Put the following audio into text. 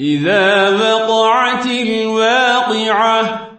إذا وقعت الواقعة